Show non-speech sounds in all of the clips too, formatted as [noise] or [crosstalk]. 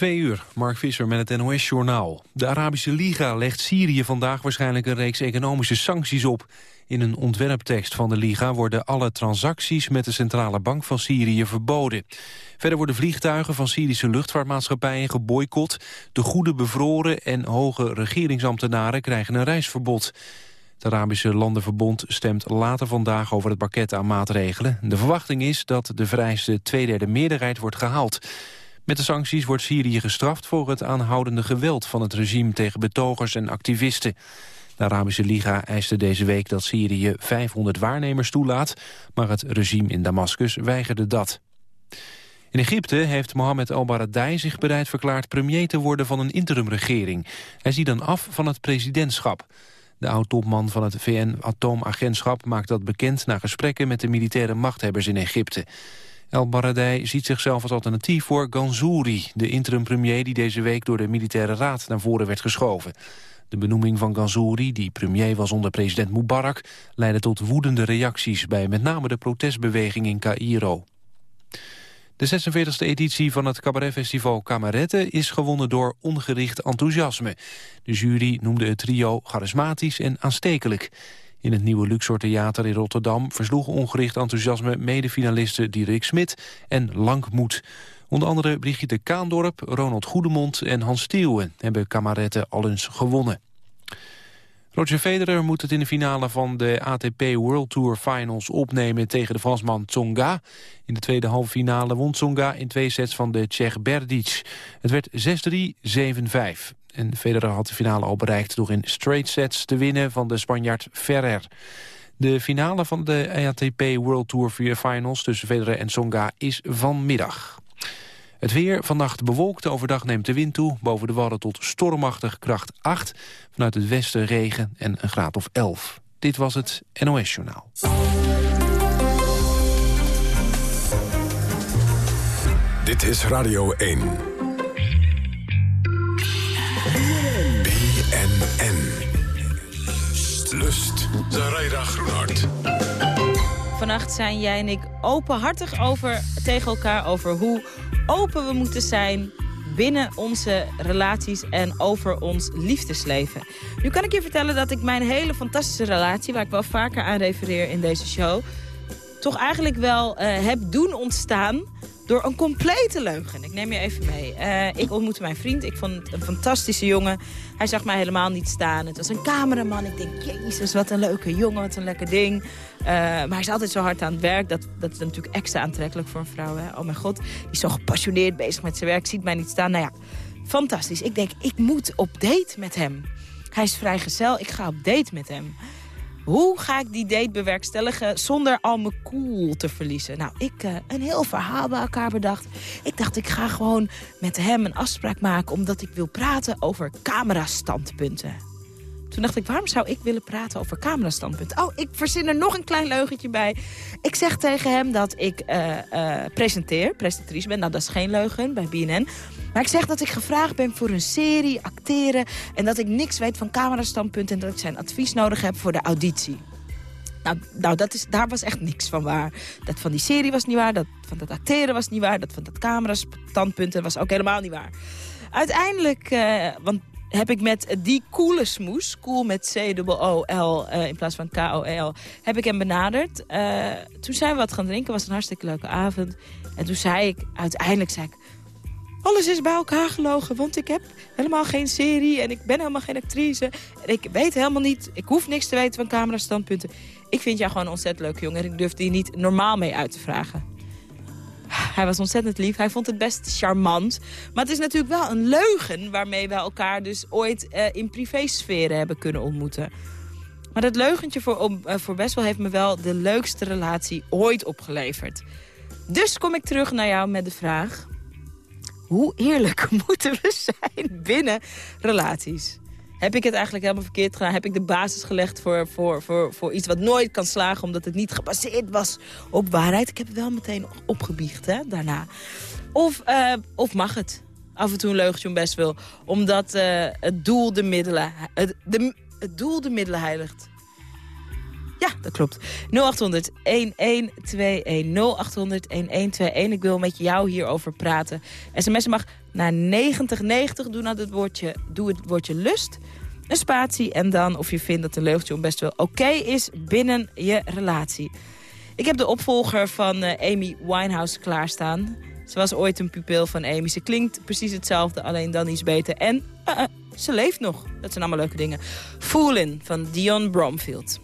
Twee uur, Mark Visser met het NOS-journaal. De Arabische Liga legt Syrië vandaag waarschijnlijk een reeks economische sancties op. In een ontwerptekst van de Liga worden alle transacties met de Centrale Bank van Syrië verboden. Verder worden vliegtuigen van Syrische luchtvaartmaatschappijen geboycott. De goede bevroren en hoge regeringsambtenaren krijgen een reisverbod. Het Arabische Landenverbond stemt later vandaag over het pakket aan maatregelen. De verwachting is dat de vereiste tweederde meerderheid wordt gehaald. Met de sancties wordt Syrië gestraft voor het aanhoudende geweld van het regime tegen betogers en activisten. De Arabische Liga eiste deze week dat Syrië 500 waarnemers toelaat, maar het regime in Damascus weigerde dat. In Egypte heeft Mohamed al-Baradei zich bereid verklaard premier te worden van een interimregering. Hij ziet dan af van het presidentschap. De oud-topman van het VN-atoomagentschap maakt dat bekend... na gesprekken met de militaire machthebbers in Egypte. El Baradei ziet zichzelf als alternatief voor Ganzouri... de interim-premier die deze week door de militaire raad naar voren werd geschoven. De benoeming van Ganzouri, die premier was onder president Mubarak... leidde tot woedende reacties bij met name de protestbeweging in Cairo. De 46e editie van het cabaretfestival Kamerette is gewonnen door ongericht enthousiasme. De jury noemde het trio charismatisch en aanstekelijk. In het nieuwe Luxor Theater in Rotterdam versloegen ongericht enthousiasme medefinalisten Dirk Smit en Lankmoed. Onder andere Brigitte Kaandorp, Ronald Goedemond en Hans Steeuwen hebben Kamerette al eens gewonnen. Roger Federer moet het in de finale van de ATP World Tour Finals opnemen tegen de Fransman Tsonga. In de tweede halve finale won Tsonga in twee sets van de Tsjech Berdic. Het werd 6-3, 7-5. En Federer had de finale al bereikt door in straight sets te winnen van de Spanjaard Ferrer. De finale van de ATP World Tour Finals tussen Federer en Tsonga is vanmiddag. Het weer, vannacht bewolkt, overdag neemt de wind toe. Boven de Wadden tot stormachtig kracht 8. Vanuit het westen regen en een graad of 11. Dit was het NOS Journaal. Dit is Radio 1. Lust. Zaraida Groenhart. Vannacht zijn jij en ik openhartig over, tegen elkaar over hoe open we moeten zijn binnen onze relaties en over ons liefdesleven. Nu kan ik je vertellen dat ik mijn hele fantastische relatie... waar ik wel vaker aan refereer in deze show... toch eigenlijk wel uh, heb doen ontstaan door een complete leugen. Ik neem je even mee. Uh, ik ontmoette mijn vriend. Ik vond een fantastische jongen. Hij zag mij helemaal niet staan. Het was een cameraman. Ik denk, jezus, wat een leuke jongen, wat een lekker ding. Uh, maar hij is altijd zo hard aan het werk. Dat, dat is natuurlijk extra aantrekkelijk voor een vrouw. Hè? Oh mijn god, die is zo gepassioneerd bezig met zijn werk. Ziet mij niet staan. Nou ja, fantastisch. Ik denk, ik moet op date met hem. Hij is vrijgezel. Ik ga op date met hem. Hoe ga ik die date bewerkstelligen zonder al mijn cool te verliezen? Nou, ik uh, een heel verhaal bij elkaar bedacht. Ik dacht, ik ga gewoon met hem een afspraak maken... omdat ik wil praten over camerastandpunten. Toen dacht ik, waarom zou ik willen praten over camerastandpunten? Oh, ik verzin er nog een klein leugentje bij. Ik zeg tegen hem dat ik uh, uh, presenteer, presentatrice ben. Nou, dat is geen leugen bij BNN. Maar ik zeg dat ik gevraagd ben voor een serie, acteren... en dat ik niks weet van camerastandpunten... en dat ik zijn advies nodig heb voor de auditie. Nou, nou dat is, daar was echt niks van waar. Dat van die serie was niet waar, dat van dat acteren was niet waar... dat van dat camerastandpunten was ook helemaal niet waar. Uiteindelijk, uh, want heb ik met die coole smoes, cool met C-O-O-L uh, in plaats van K-O-E-L, heb ik hem benaderd. Uh, toen zijn we wat gaan drinken, was een hartstikke leuke avond. En toen zei ik, uiteindelijk zei ik, alles is bij elkaar gelogen, want ik heb helemaal geen serie en ik ben helemaal geen actrice. En ik weet helemaal niet, ik hoef niks te weten van camerastandpunten. Ik vind jou gewoon ontzettend leuke jongen en ik durfde hier niet normaal mee uit te vragen. Hij was ontzettend lief, hij vond het best charmant. Maar het is natuurlijk wel een leugen waarmee we elkaar dus ooit uh, in privésferen hebben kunnen ontmoeten. Maar dat leugentje voor, uh, voor best wel heeft me wel de leukste relatie ooit opgeleverd. Dus kom ik terug naar jou met de vraag hoe eerlijk [laughs] moeten we zijn binnen relaties? Heb ik het eigenlijk helemaal verkeerd gedaan? Heb ik de basis gelegd voor, voor, voor, voor iets wat nooit kan slagen... omdat het niet gebaseerd was op waarheid? Ik heb het wel meteen opgebiecht hè, daarna. Of, uh, of mag het? Af en toe een leugentje om best wil. Omdat uh, het doel de middelen... Het, de, het doel de middelen heiligt. Ja, dat klopt. 0800 1121 0800 1121. Ik wil met jou hierover praten. SMS'en mag naar 9090. Doe, nou het woordje, doe het woordje lust. Een spatie en dan of je vindt dat een leugentje best wel oké is binnen je relatie. Ik heb de opvolger van uh, Amy Winehouse klaarstaan. Ze was ooit een pupil van Amy. Ze klinkt precies hetzelfde, alleen dan iets beter. En uh, ze leeft nog. Dat zijn allemaal leuke dingen. Foolin' van Dion Bromfield.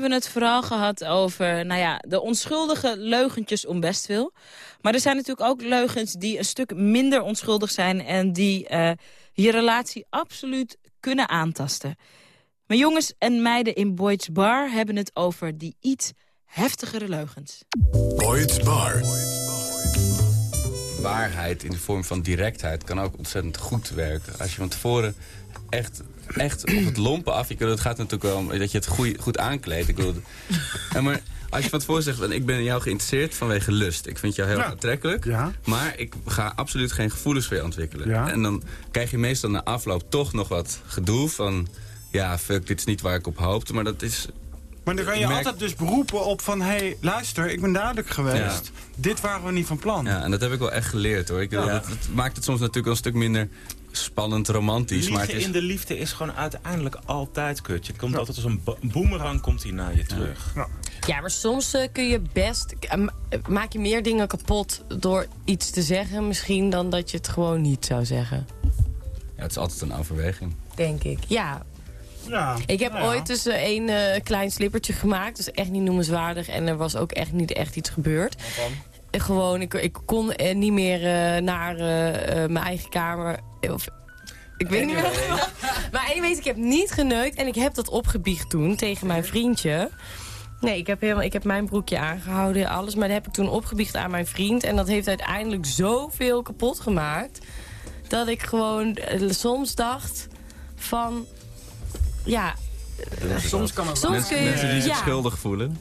Hebben we het vooral gehad over nou ja, de onschuldige leugentjes om best veel. Maar er zijn natuurlijk ook leugens die een stuk minder onschuldig zijn... en die uh, je relatie absoluut kunnen aantasten. Maar jongens en meiden in Boyd's Bar hebben het over die iets heftigere leugens. Boyd's Bar. Waarheid in de vorm van directheid kan ook ontzettend goed werken. Als je van tevoren echt echt op het lompen af. Ik bedoel, het gaat natuurlijk wel om dat je het goed, goed aankleedt. Ik bedoel, [laughs] maar als je van tevoren zegt, ik ben in jou geïnteresseerd vanwege lust. Ik vind jou heel aantrekkelijk. Ja. Maar ik ga absoluut geen gevoelens voor je ontwikkelen. Ja. En dan krijg je meestal na afloop toch nog wat gedoe van... Ja, fuck, dit is niet waar ik op hoopte. Maar dat is maar dan kan je, altijd dus beroepen op van... hé, hey, luister, ik ben duidelijk geweest. Dit waren we niet van plan. Ja, en dat heb ik wel echt geleerd, hoor. Ik, dat, maakt het soms natuurlijk wel een stuk minder spannend romantisch. Liegen maar het is... in de liefde is gewoon uiteindelijk altijd kut. Je komt altijd als een boemerang komt hij naar je terug. Ja, ja maar soms uh, kun je best... Uh, maak je meer dingen kapot door iets te zeggen misschien... dan dat je het gewoon niet zou zeggen. Ja, het is altijd een overweging. Denk ik, ja. Ja, ik heb ooit dus een uh, klein slippertje gemaakt. Dus echt niet noemenswaardig. En er was ook echt niet echt iets gebeurd. Wat dan? Gewoon, ik, ik kon eh, niet meer eh, naar eh, mijn eigen kamer. Of, ik weet niet meer. [laughs] Maar anyways, ik heb niet geneukt en ik heb dat opgebiecht toen tegen mijn vriendje. Nee, ik heb, helemaal, ik heb mijn broekje aangehouden, alles. Maar dat heb ik toen opgebiecht aan mijn vriend. En dat heeft uiteindelijk zoveel kapot gemaakt... dat ik gewoon soms dacht van... Ja, Soms kan het soms kun je... Mensen die zich ja. schuldig voelen.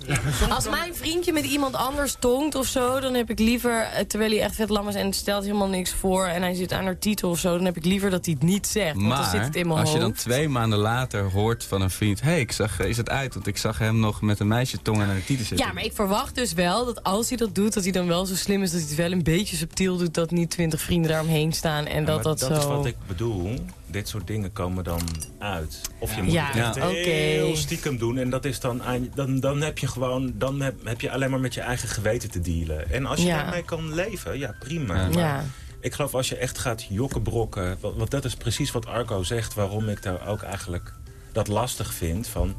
Als mijn vriendje met iemand anders tongt of zo... dan heb ik liever, eh, terwijl hij echt vet lam is en stelt helemaal niks voor... en hij zit aan haar titel of zo... dan heb ik liever dat hij het niet zegt. Want dan zit Maar het in mijn als je dan twee maanden later hoort van een vriend... hé, hey, ik zag, is het uit? Want ik zag hem nog met een meisje tong aan haar titel zitten. Ja, maar ik verwacht dus wel dat als hij dat doet... dat hij dan wel zo slim is dat hij het wel een beetje subtiel doet... dat niet twintig vrienden daaromheen staan en Ja, dat maar dat, dat is zo... wat ik bedoel. Dit soort dingen komen dan uit. Of je moet Ja, het echt ja. heel stiekem doen. En dat is dan, aan, dan, dan heb je gewoon, dan heb, heb je alleen maar met je eigen geweten te dealen. En als je Ja. daarmee kan leven, ja prima. Ja. Maar Ja. ik geloof als je echt gaat jokkenbrokken. Want, want dat is precies wat Arco zegt. Waarom ik daar ook eigenlijk dat lastig vind. Van,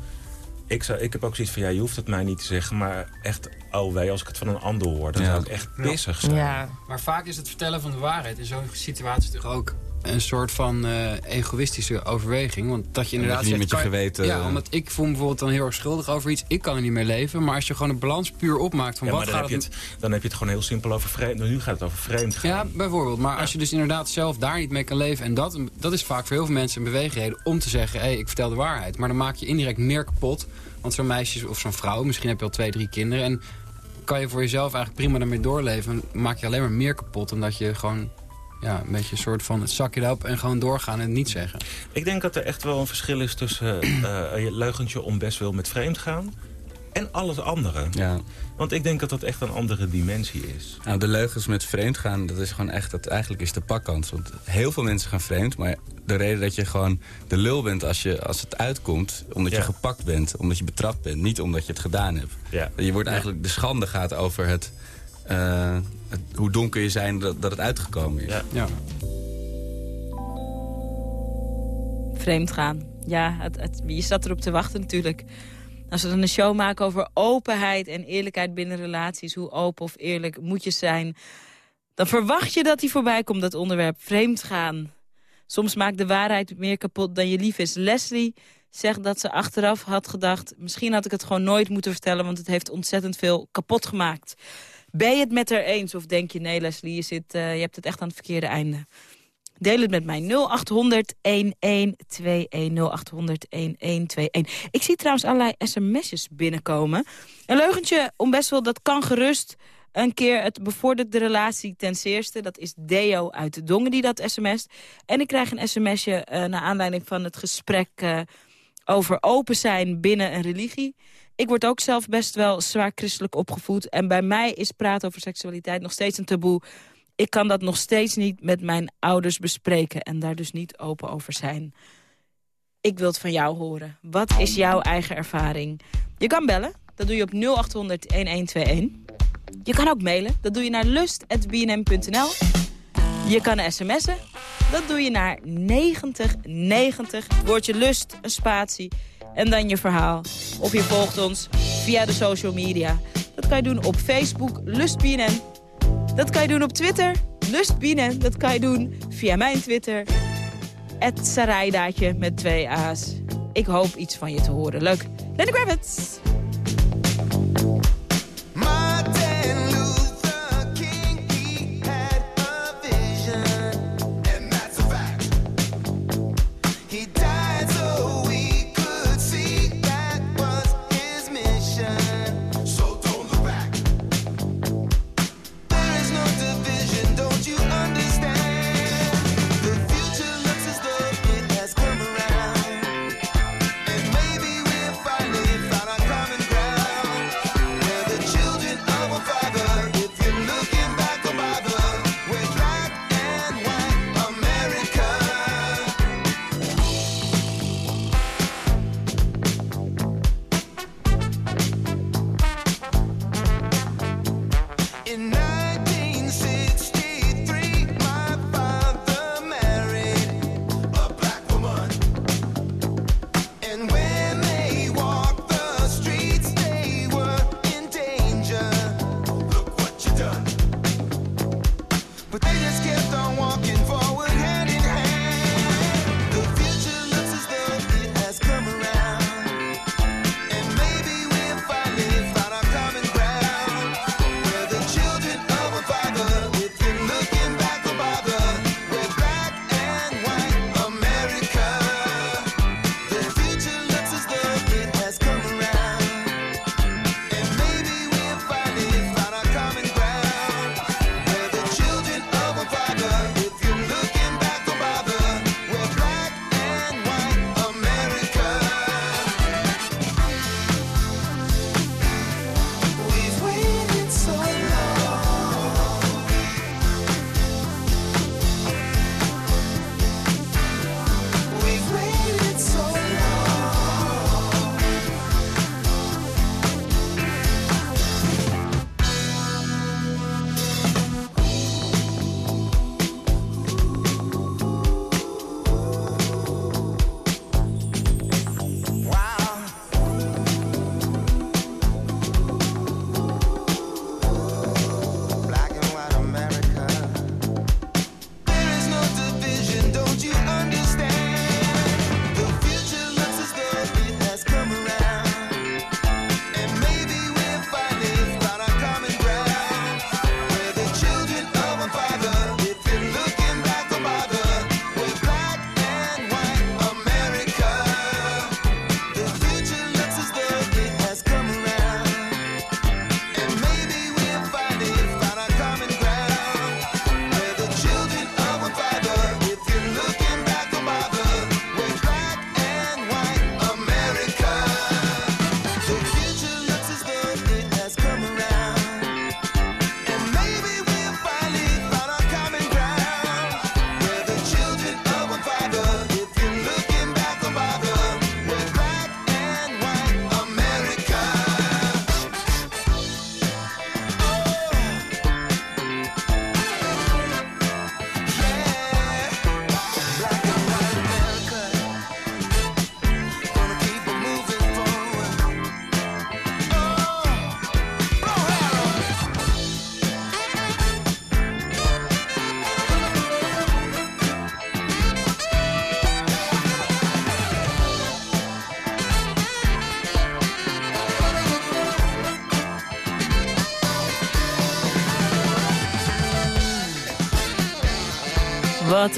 ik, zou, ik heb ook zoiets van, ja, je hoeft het mij niet te zeggen. Maar echt, oh wee, als ik het van een ander hoor. Dan Ja. zou ik echt pissig zijn. Ja. Maar vaak is het vertellen van de waarheid in zo'n situatie toch ook een soort van eh, egoïstische overweging. Want dat je inderdaad je niet zegt, met je kan geweten, Ja, eh, omdat ik voel me bijvoorbeeld dan heel erg schuldig over iets. Ik kan er niet mee leven. Maar als je gewoon een balans puur opmaakt van Ja, wat maar dan gaat heb, je het... het, dan heb je het gewoon heel simpel over vreemd. Nu gaat het over vreemd gaan. Ja, bijvoorbeeld. Maar als je dus inderdaad zelf daar niet mee kan leven... en dat, dat is vaak voor heel veel mensen een beweegreden om te zeggen... hé, hey, ik vertel de waarheid. Maar dan maak je indirect meer kapot. Want zo'n meisje of zo'n vrouw, misschien heb je al twee, drie kinderen... en kan je voor jezelf eigenlijk prima daarmee doorleven... en maak je alleen maar meer kapot... omdat je gewoon ja, een beetje een soort van het zakje erop... en gewoon doorgaan en niet zeggen. Ik denk dat er echt wel een verschil is tussen eh, een leugentje om best wel met vreemd gaan... en alles andere. Ja. Want ik denk dat dat echt een andere dimensie is. Nou, de leugens met vreemd gaan, dat is gewoon echt, dat eigenlijk is de pakkans. Want heel veel mensen gaan vreemd, maar de reden dat je gewoon de lul bent als, je, als het uitkomt, omdat je gepakt bent, omdat je betrapt bent, niet omdat je het gedaan hebt. Ja. Je wordt eigenlijk, de schande gaat over het, eh, het- hoe donker je zijn dat, dat het uitgekomen is. Ja. Ja. Vreemd gaan. Ja, het, het, je zat erop te wachten natuurlijk. Als we dan een show maken over openheid en eerlijkheid binnen relaties... hoe open of eerlijk moet je zijn... dan verwacht je dat die voorbij komt, dat onderwerp. Vreemd gaan. Soms maakt de waarheid meer kapot dan je lief is. Leslie zegt dat ze achteraf had gedacht... misschien had ik het gewoon nooit moeten vertellen... want het heeft ontzettend veel kapot gemaakt. Ben je het met haar eens of denk je... nee Leslie, je, zit, eh, je hebt het echt aan het verkeerde einde... Deel het met mij 0800 1121 0800 1121. Ik zie trouwens allerlei sms'jes binnenkomen. Een leugentje om best wel, dat kan gerust een keer. Het bevordert de relatie ten zeerste. Dat is Deo uit de Dongen die dat sms't. En ik krijg een sms'je eh naar aanleiding van het gesprek... eh, over open zijn binnen een religie. Ik word ook zelf best wel zwaar christelijk opgevoed. En bij mij is praten over seksualiteit nog steeds een taboe ik kan dat nog steeds niet met mijn ouders bespreken... en daar dus niet open over zijn. Ik wil het van jou horen. Wat is jouw eigen ervaring? Je kan bellen, dat doe je op 0800-1121. Je kan ook mailen, dat doe je naar lust.bnm.nl. Je kan sms'en, dat doe je naar 9090. Woordje lust, een spatie en dan je verhaal. Of je volgt ons via de social media. Dat kan je doen op Facebook, LustBNN. Dat kan je doen op Twitter, LustBNN. Dat kan je doen via mijn Twitter, het met twee A's. Ik hoop iets van je te horen. Leuk. Lenny Kravitz.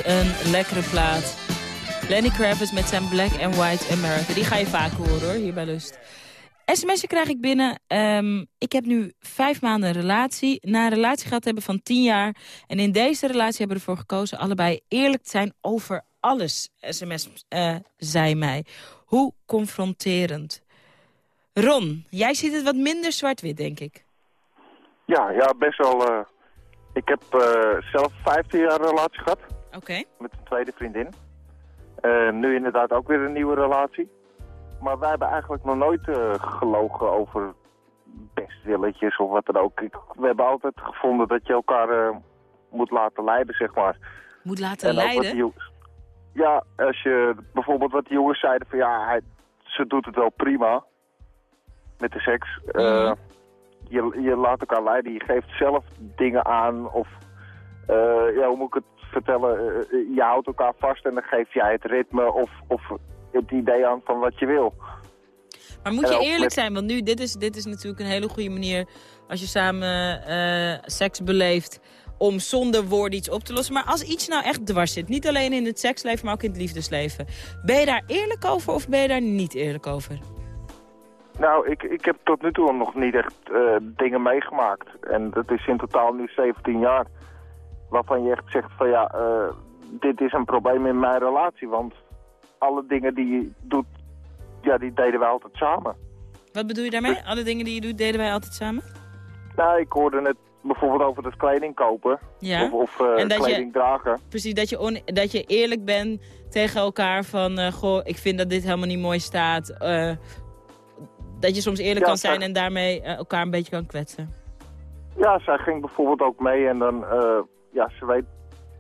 Een lekkere plaat. Lenny Kravitz met zijn Black and White America. Die ga je vaak horen hoor, hier bij Lust. SMS'en krijg ik binnen. Ehm, ik heb nu vijf maanden relatie. Na een relatie gehad hebben van tien jaar. En in deze relatie hebben we ervoor gekozen... allebei eerlijk te zijn over alles. SMS eh, zei mij. Hoe confronterend. Ron, jij ziet het wat minder zwart-wit, denk ik. Ja, ja, best wel. eh, ik heb eh, zelf 15 jaar relatie gehad Oké. met een tweede vriendin. Eh, nu inderdaad ook weer een nieuwe relatie. Maar wij hebben eigenlijk nog nooit eh, gelogen over bestwilletjes of wat dan ook. Ik, we hebben altijd gevonden dat je elkaar eh, moet laten leiden, zeg maar. Moet laten En leiden. jongens- ja, als je bijvoorbeeld wat die jongens zeiden van ja, hij, ze doet het wel prima met de seks. Eh, Mhm. je, je laat elkaar leiden, je geeft zelf dingen aan of ja, hoe moet ik het vertellen? Eh, eh, je houdt elkaar vast en dan geef jij het ritme of, of het idee aan van wat je wil. Maar moet je eerlijk met- zijn, want nu, dit is, dit is natuurlijk een hele goede manier... als je samen eh, seks beleeft, om zonder woorden iets op te lossen. Maar als iets nou echt dwars zit, niet alleen in het seksleven, maar ook in het liefdesleven... ben je daar eerlijk over of ben je daar niet eerlijk over? Nou, ik, ik heb tot nu toe nog niet echt eh, dingen meegemaakt. En dat is in totaal nu 17 jaar. Waarvan je echt zegt van ja, eh, dit is een probleem in mijn relatie. Want alle dingen die je doet, ja, die deden wij altijd samen. Wat bedoel je daarmee? Alle dingen die je doet, deden wij altijd samen? Nou, ik hoorde het bijvoorbeeld over het kleding kopen. Ja. Of, of eh, En dat je- kleding dragen. Precies, dat je, on- dat je eerlijk bent tegen elkaar van... eh, goh, ik vind dat dit helemaal niet mooi staat. dat je soms eerlijk Ja, kan zijn en daarmee elkaar een beetje kan kwetsen. Ja, zij ging bijvoorbeeld ook mee en dan, ja, ze weet,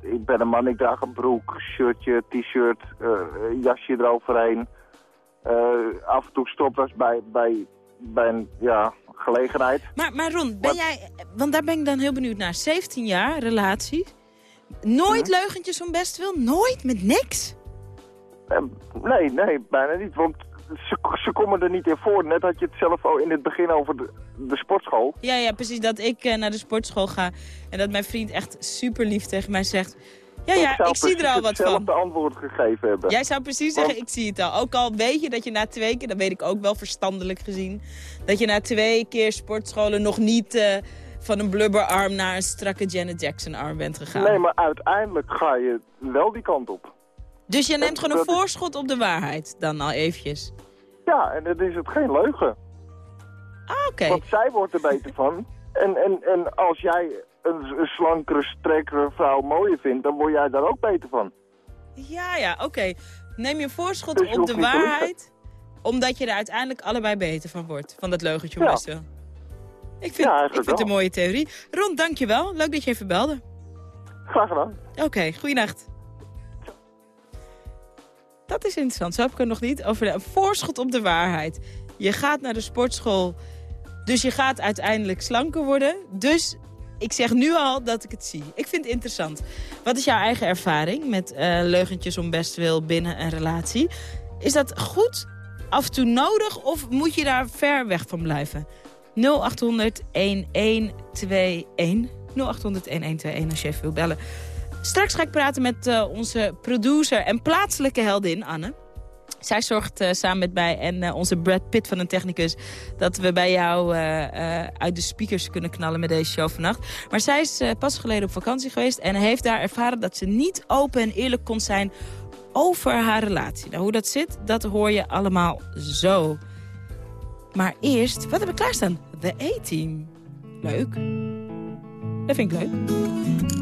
ik ben een man, ik draag een broek, shirtje, t-shirt, eh, jasje eroverheen. Eh, af en toe stopdas bij, bij, bij een, ja, gelegenheid. Maar, maar Ron, ben jij, want daar ben ik dan heel benieuwd naar. 17 jaar, relatie. Nooit leugentjes om best wil? Nooit? Met niks? Eh, nee, nee, bijna niet, want ze, ze komen er niet in voor. Net had je het zelf al in het begin over de, de sportschool. Ja, ja, precies. Dat ik eh, naar de sportschool ga en dat mijn vriend echt super lief tegen mij zegt... Ja, ja, ik zie er al wat van. hetzelfde antwoord gegeven hebben. Jij zou precies zeggen, ik zie het al. Ook al weet je dat je na twee keer, dat weet ik ook wel verstandelijk gezien... dat je na twee keer sportscholen nog niet eh, van een blubberarm naar een strakke Janet Jackson arm bent gegaan. Nee, maar uiteindelijk ga je wel die kant op. Dus je neemt gewoon een voorschot op de waarheid dan al eventjes. Ja, en dan is het geen leugen. Ah, oké. Want zij wordt er beter van. En, en, en als jij een, een slankere, strekkere vrouw mooier vindt, dan word jij daar ook beter van. Ja, ja, oké. Neem je voorschot Dus je op de waarheid, omdat je er uiteindelijk allebei beter van wordt. Van dat leugentje Ja. best wel. Ik vind, Ja, ik vind het een mooie theorie. Ron, dankjewel. Leuk dat je even belde. Graag gedaan. Oké, goeienacht. Dat is interessant. Zo heb ik er nog niet over. Een voorschot op de waarheid. Je gaat naar de sportschool, dus je gaat uiteindelijk slanker worden. Dus ik zeg nu al dat ik het zie. Ik vind het interessant. Wat is jouw eigen ervaring met eh, leugentjes om best wil binnen een relatie? Is dat goed, af en toe nodig of moet je daar ver weg van blijven? 0800 1121 0800 1121 als je even wil bellen. Straks ga ik praten met eh, onze producer en plaatselijke heldin, Anne. Zij zorgt eh, samen met mij en eh, onze Brad Pitt van een technicus... dat we bij jou uit de speakers kunnen knallen met deze show vannacht. Maar zij is pas geleden op vakantie geweest... en heeft daar ervaren dat ze niet open en eerlijk kon zijn over haar relatie. Nou, hoe dat zit, dat hoor je allemaal zo. Maar eerst, wat hebben we klaarstaan? The A-Team. Leuk. Dat vind ik leuk.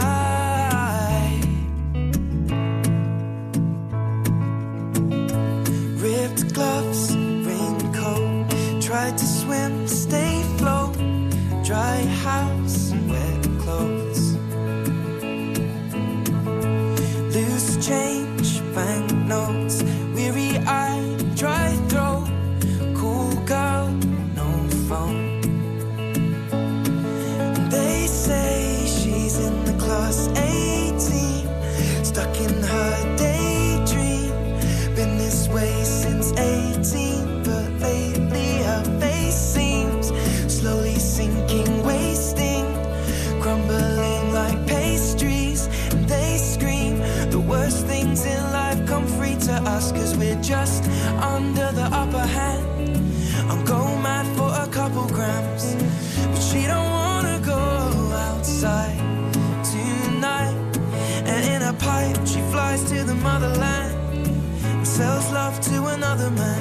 Just under the upper hand. I'm going mad for a couple grams, but she don't wanna go outside tonight. And in a pipe, she flies to the motherland and sells love to another man.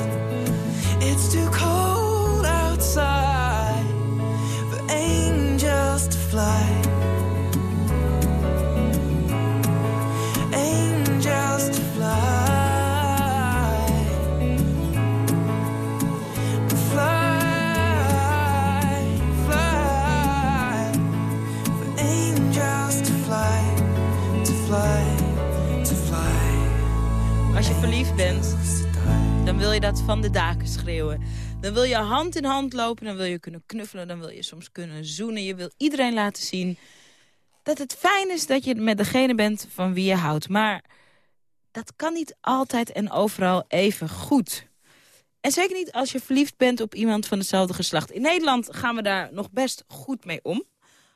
Van de daken schreeuwen. Dan wil je hand in hand lopen, dan wil je kunnen knuffelen... dan wil je soms kunnen zoenen. Je wil iedereen laten zien dat het fijn is dat je met degene bent van wie je houdt. Maar dat kan niet altijd en overal even goed. En zeker niet als je verliefd bent op iemand van hetzelfde geslacht. In Nederland gaan we daar nog best goed mee om.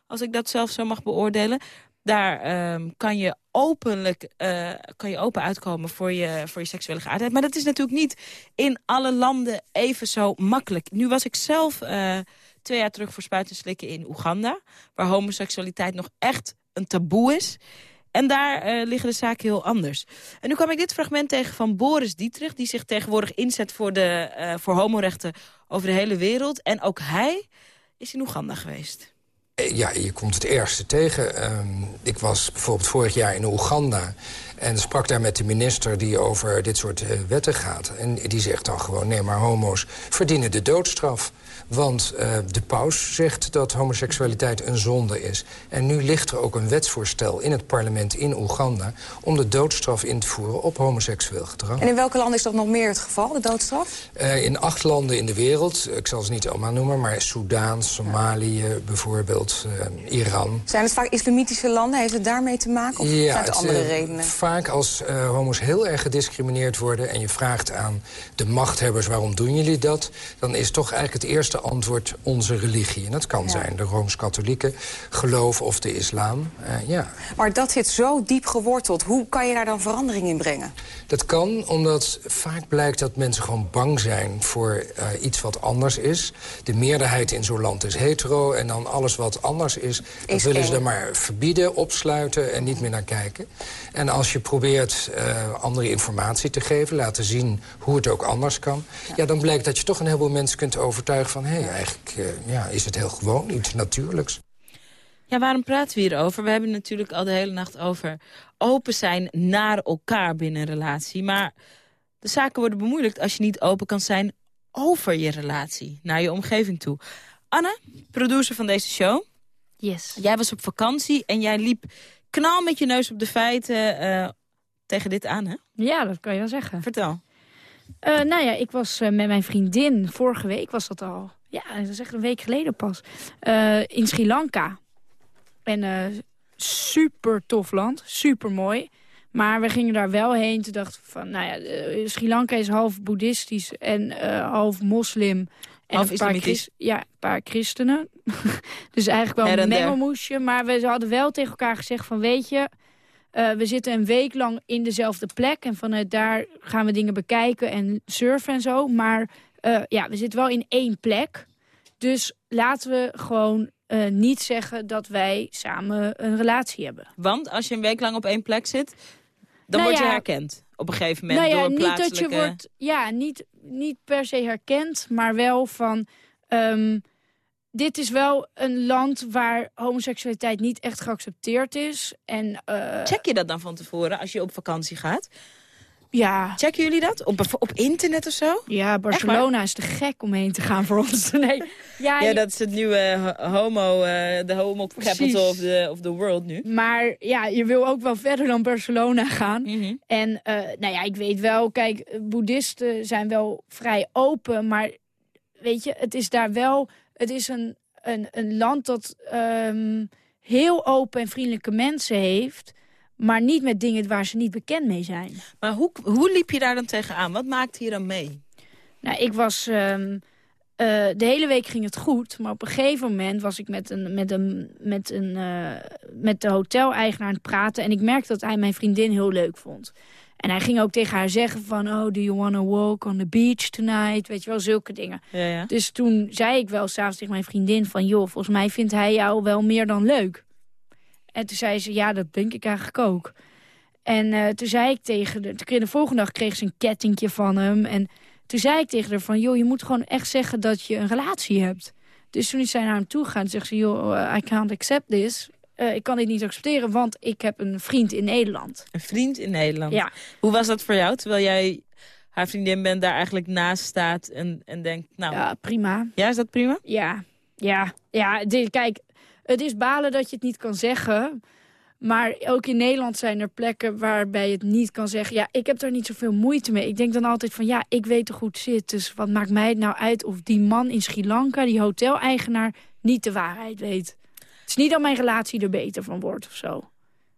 Als ik dat zelf zo mag beoordelen. Daar ehm, kan, je openlijk, eh, kan je open uitkomen voor je, voor je seksuele geaardheid. Maar dat is natuurlijk niet in alle landen even zo makkelijk. Nu was ik zelf eh, twee jaar terug voor spuiten slikken in Oeganda. Waar homoseksualiteit nog echt een taboe is. En daar eh, liggen de zaken heel anders. En nu kwam ik dit fragment tegen van Boris Dietrich... die zich tegenwoordig inzet voor, de, voor homorechten over de hele wereld. En ook hij is in Oeganda geweest. Eh, Ja, je komt het ergste tegen. Ehm, ik was bijvoorbeeld vorig jaar in Oeganda... en sprak daar met de minister die over dit soort eh, wetten gaat. En die zegt dan gewoon, nee, maar homo's verdienen de doodstraf. Want eh, de paus zegt dat homoseksualiteit een zonde is. En nu ligt er ook een wetsvoorstel in het parlement in Oeganda... om de doodstraf in te voeren op homoseksueel gedrag. En in welke landen is dat nog meer het geval, de doodstraf? Eh, in acht landen in de wereld, ik zal ze niet allemaal noemen... maar Soudaan, Somalië bijvoorbeeld, eh, Iran. Zijn het vaak islamitische landen? Heeft het daarmee te maken? Of zijn het andere redenen? Vaak als homo's heel erg gediscrimineerd worden... en je vraagt aan de machthebbers waarom doen jullie dat... dan is toch eigenlijk het eerste antwoord onze religie. En dat kan zijn de Rooms-Katholieke geloof of de islam. Eh, ja. Maar dat zit zo diep geworteld. Hoe kan je daar dan verandering in brengen? Dat kan omdat vaak blijkt dat mensen gewoon bang zijn voor eh, iets wat anders is. De meerderheid in zo'n land is hetero en dan alles wat anders is... dat Is willen ze dan maar verbieden, opsluiten en niet meer naar kijken. En als je probeert eh, andere informatie te geven, laten zien hoe het ook anders kan... Ja. dan blijkt dat je toch een heleboel mensen kunt overtuigen van... hé, hey, eigenlijk eh, ja, is het heel gewoon, iets natuurlijks. Ja, waarom praten we hierover? We hebben natuurlijk al de hele nacht over open zijn naar elkaar binnen een relatie. Maar de zaken worden bemoeilijkt als je niet open kan zijn over je relatie. Naar je omgeving toe. Anne, producer van deze show. Yes. Jij was op vakantie en jij liep knal met je neus op de feiten eh, tegen dit aan, hè? Ja, dat kan je wel zeggen. Vertel. Eh, nou ja, ik was eh, met mijn vriendin, vorige week was dat al. Ja, dat is echt een week geleden pas. eh, in Sri Lanka. En super tof land, super mooi. Maar we gingen daar wel heen. Toen dacht ik van, nou ja, Sri Lanka is half boeddhistisch en half moslim. En Half een paar, ja, een paar christenen. [laughs] dus eigenlijk wel een mengelmoesje. Maar we hadden wel tegen elkaar gezegd van weet je... eh, we zitten een week lang in dezelfde plek. En vanuit daar gaan we dingen bekijken en surfen en zo. Maar eh, ja, we zitten wel in één plek. Dus laten we gewoon eh, niet zeggen dat wij samen een relatie hebben. Want als je een week lang op één plek zit, dan Nou word je herkend. Op een gegeven moment nou ja, door niet dat plaatselijke... je wordt, ja, niet, niet per se herkend, maar wel van. ehm, dit is wel een land waar homoseksualiteit niet echt geaccepteerd is. En, eh, Check je dat dan van tevoren als je op vakantie gaat? Ja. Checken jullie dat? Op, op internet of zo? Ja, Barcelona is te gek om heen te gaan voor ons. [laughs] Nee. Ja, Ja, dat is het nieuwe ho- homo, eh, de homo Precies. capital of the, of the world nu. Maar ja, je wil ook wel verder dan Barcelona gaan. Mhm. En eh, nou ja, ik weet wel, kijk, eh, boeddhisten zijn wel vrij open. Maar weet je, het is daar wel, het is een, een, een land dat ehm, heel open en vriendelijke mensen heeft. Maar niet met dingen waar ze niet bekend mee zijn. Maar hoe, hoe liep je daar dan tegenaan? Wat maakt hier dan mee? Nou, ik was... ehm, eh, de hele week ging het goed, maar op een gegeven moment was ik met, een, met, een, met, een, eh, met de hoteleigenaar aan het praten. En ik merkte dat hij mijn vriendin heel leuk vond. En hij ging ook tegen haar zeggen van... Oh, do you want to walk on the beach tonight? Weet je wel, zulke dingen. Ja, ja. Dus toen zei ik wel s'avonds tegen mijn vriendin van... joh, volgens mij vindt hij jou wel meer dan leuk. En toen zei ze, ja, dat denk ik eigenlijk ook. En eh, toen zei ik tegen de, toen kreeg de volgende dag kreeg ze een kettingje van hem. En toen zei ik tegen haar van, joh, je moet gewoon echt zeggen dat je een relatie hebt. Dus toen is zij naar hem toe gegaan en zegt ze, joh, eh, I can't accept this. Eh, ik kan dit niet accepteren, want ik heb een vriend in Nederland. Een vriend in Nederland. Ja. Hoe was dat voor jou, terwijl jij haar vriendin bent, daar eigenlijk naast staat en, en denkt, nou... Ja, prima. Ja, is dat prima? Ja, ja, ja. Dit, kijk, het is balen dat je het niet kan zeggen. Maar ook in Nederland zijn er plekken waarbij je het niet kan zeggen. Ja, ik heb daar niet zoveel moeite mee. Ik denk dan altijd van, ja, ik weet hoe het zit. Dus wat maakt mij het nou uit of die man in Sri Lanka, die hoteleigenaar, niet de waarheid weet. Is niet dat mijn relatie er beter van wordt of zo.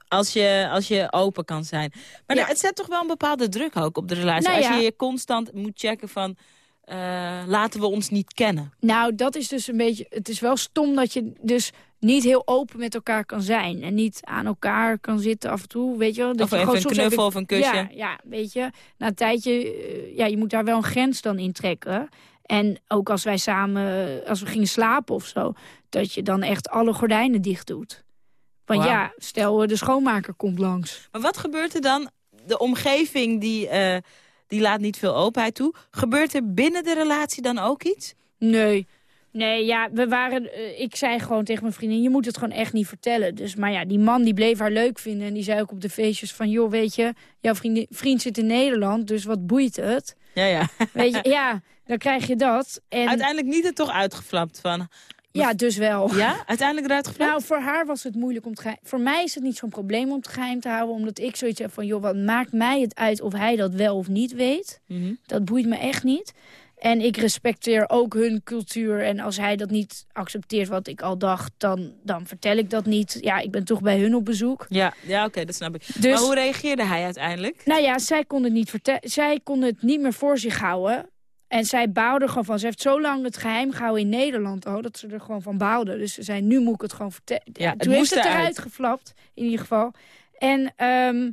Als je, als je open kan zijn. Maar het zet toch wel een bepaalde druk ook op de relatie. Nou als ja. je je constant moet checken van... eh, laten we ons niet kennen. Nou, dat is dus een beetje... Het is wel stom dat je dus niet heel open met elkaar kan zijn. En niet aan elkaar kan zitten af en toe, weet je wel. Dat Of je even een knuffel of een kusje. Ja, ja, weet je. Na een tijdje, eh, ja, je moet daar wel een grens dan in trekken. En ook als wij samen, als we gingen slapen of zo... dat je dan echt alle gordijnen dicht doet. Want ja, stel eh, de schoonmaker komt langs. Maar wat gebeurt er dan? De omgeving die, eh, die laat niet veel openheid toe. Gebeurt er binnen de relatie dan ook iets? Nee. Nee, ja, we waren, eh, ik zei gewoon tegen mijn vriendin, je moet het gewoon echt niet vertellen. Dus, maar ja, die man die bleef haar leuk vinden en die zei ook op de feestjes van, joh, weet je, jouw vriendin, vriend zit in Nederland, dus wat boeit het? Ja, ja. Weet je, ja, dan krijg je dat. En, Uiteindelijk niet er toch uitgeflapt van... ja, dus wel. Ja? Uiteindelijk eruit geflapt? Nou, voor haar was het moeilijk om het geheim... Voor mij is het niet zo'n probleem om het geheim te houden, omdat ik zoiets heb van, joh, wat maakt mij het uit of hij dat wel of niet weet? Mhm. Dat boeit me echt niet. En ik respecteer ook hun cultuur. En als hij dat niet accepteert wat ik al dacht, dan, dan vertel ik dat niet. Ja, ik ben toch bij hun op bezoek. Ja, ja oké, dat snap ik. Dus- Maar hoe reageerde hij uiteindelijk? Nou ja, zij kon het niet, zij kon het niet meer voor zich houden. En zij er gewoon van. Ze heeft zo lang het geheim gehouden in Nederland al... dat ze er gewoon van baalde. Dus ze zei, nu moet ik het gewoon vertellen. Ja, het toen heeft het eruit. eruit geflapt, in ieder geval. En ehm,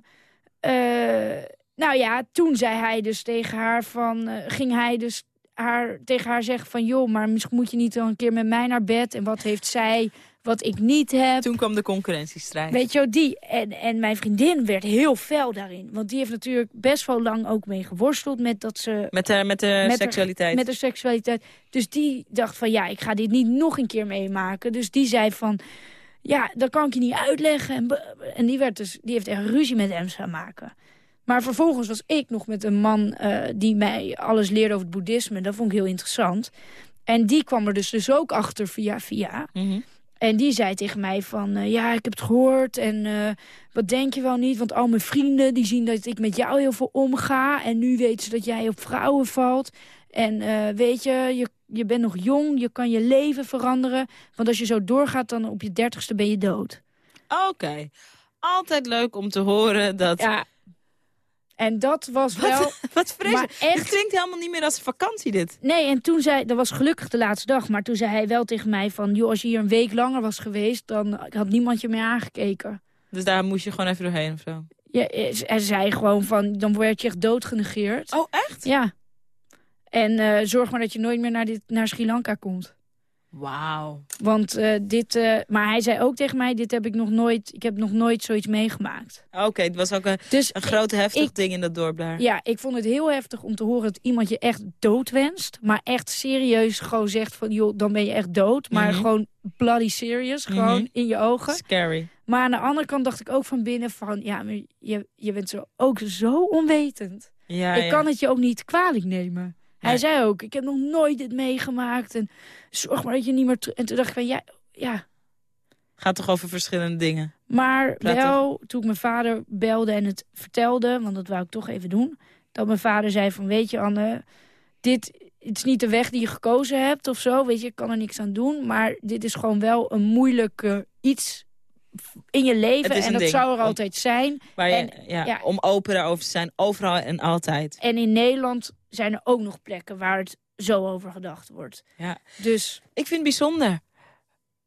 eh, nou ja, toen zei hij dus tegen haar van... eh, ging hij dus haar, tegen haar zeggen van... joh, maar misschien moet je niet dan een keer met mij naar bed. En wat heeft zij, wat ik niet heb. Toen kwam de concurrentiestrijd. Weet je wel, die. En, en mijn vriendin werd heel fel daarin. Want die heeft natuurlijk best wel lang ook mee geworsteld met dat ze... Met de, met de met haar- seksualiteit. met de seksualiteit. Dus die dacht van, ja, ik ga dit niet nog een keer meemaken. Dus die zei van, ja, dat kan ik je niet uitleggen. En, en die, werd dus, die heeft echt ruzie met hem gaan maken. Maar vervolgens was ik nog met een man eh, die mij alles leerde over het boeddhisme. Dat vond ik heel interessant. En die kwam er dus, dus ook achter via via. Mhm. En die zei tegen mij van, eh, ja, ik heb het gehoord en eh, wat denk je wel niet? Want al mijn vrienden die zien dat ik met jou heel veel omga. En nu weten ze dat jij op vrouwen valt. En eh, weet je, je, je bent nog jong, je kan je leven veranderen. Want als je zo doorgaat, dan op je dertigste ben je dood. Oké. Altijd leuk om te horen dat... Ja. En dat was wel... [laughs] Wat, wat vreselijk. Echt- Het klinkt helemaal niet meer als vakantie dit. Nee, en toen zei... Dat was gelukkig de laatste dag. Maar toen zei hij wel tegen mij van... Joh, als je hier een week langer was geweest... dan had niemand je meer aangekeken. Dus daar moest je gewoon even doorheen of zo. Ja, eh, hij zei gewoon van... Dan word je echt doodgenegeerd. Oh, echt? Ja. En eh, zorg maar dat je nooit meer naar, dit, naar Sri Lanka komt. Wauw. Want eh, dit... eh, maar hij zei ook tegen mij... Dit heb ik nog nooit... Ik heb nog nooit zoiets meegemaakt. Oké, het was ook een, Dus een groot heftig ik- ding in dat dorp daar. Ja, ik vond het heel heftig om te horen dat iemand je echt dood wenst. Maar echt serieus gewoon zegt van, joh, dan ben je echt dood. Maar Mhm. gewoon bloody serious, gewoon Mhm. in je ogen. Scary. Maar aan de andere kant dacht ik ook van binnen van... ja, maar je, je bent zo, ook zo onwetend. Ja, ik ja. kan het je ook niet kwalijk nemen. Hij zei ook, ik heb nog nooit dit meegemaakt. En zorg maar dat je niet meer... En toen dacht ik van, ja, ja. Gaat toch over verschillende dingen. Maar wel, toen ik mijn vader belde en het vertelde... want dat wou ik toch even doen... dat mijn vader zei van, weet je Anne... dit het is niet de weg die je gekozen hebt of zo. Weet je, ik kan er niks aan doen. Maar dit is gewoon wel een moeilijk eh, iets in je leven. En dat ding. zou er altijd zijn. Waar je, en, ja, ja. Om open daarover te zijn, overal en altijd. en in Nederland zijn er ook nog plekken waar het zo over gedacht wordt. Ja. Dus Ik vind het bijzonder.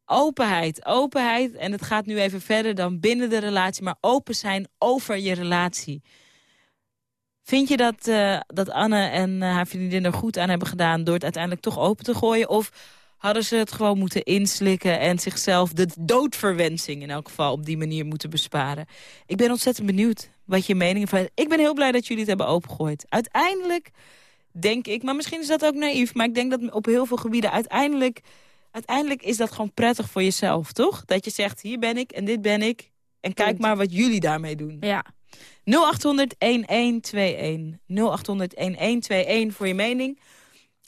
Openheid, openheid. En het gaat nu even verder dan binnen de relatie, maar open zijn over je relatie. Vind je dat, eh, dat Anne en eh, haar vriendin er goed aan hebben gedaan... door het uiteindelijk toch open te gooien? Of hadden ze het gewoon moeten inslikken... en zichzelf de doodverwensing in elk geval op die manier moeten besparen? Ik ben ontzettend benieuwd wat je mening van. Ik ben heel blij dat jullie het hebben opengegooid. Uiteindelijk denk ik, maar misschien is dat ook naïef... maar ik denk dat op heel veel gebieden uiteindelijk... uiteindelijk is dat gewoon prettig voor jezelf, toch? Dat je zegt, hier ben ik en dit ben ik... en kijk Punt. maar wat jullie daarmee doen. ja, 0800-1121. 0800-1121 voor je mening.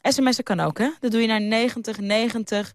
SMS'en kan ook, hè? Dat doe je naar 9090.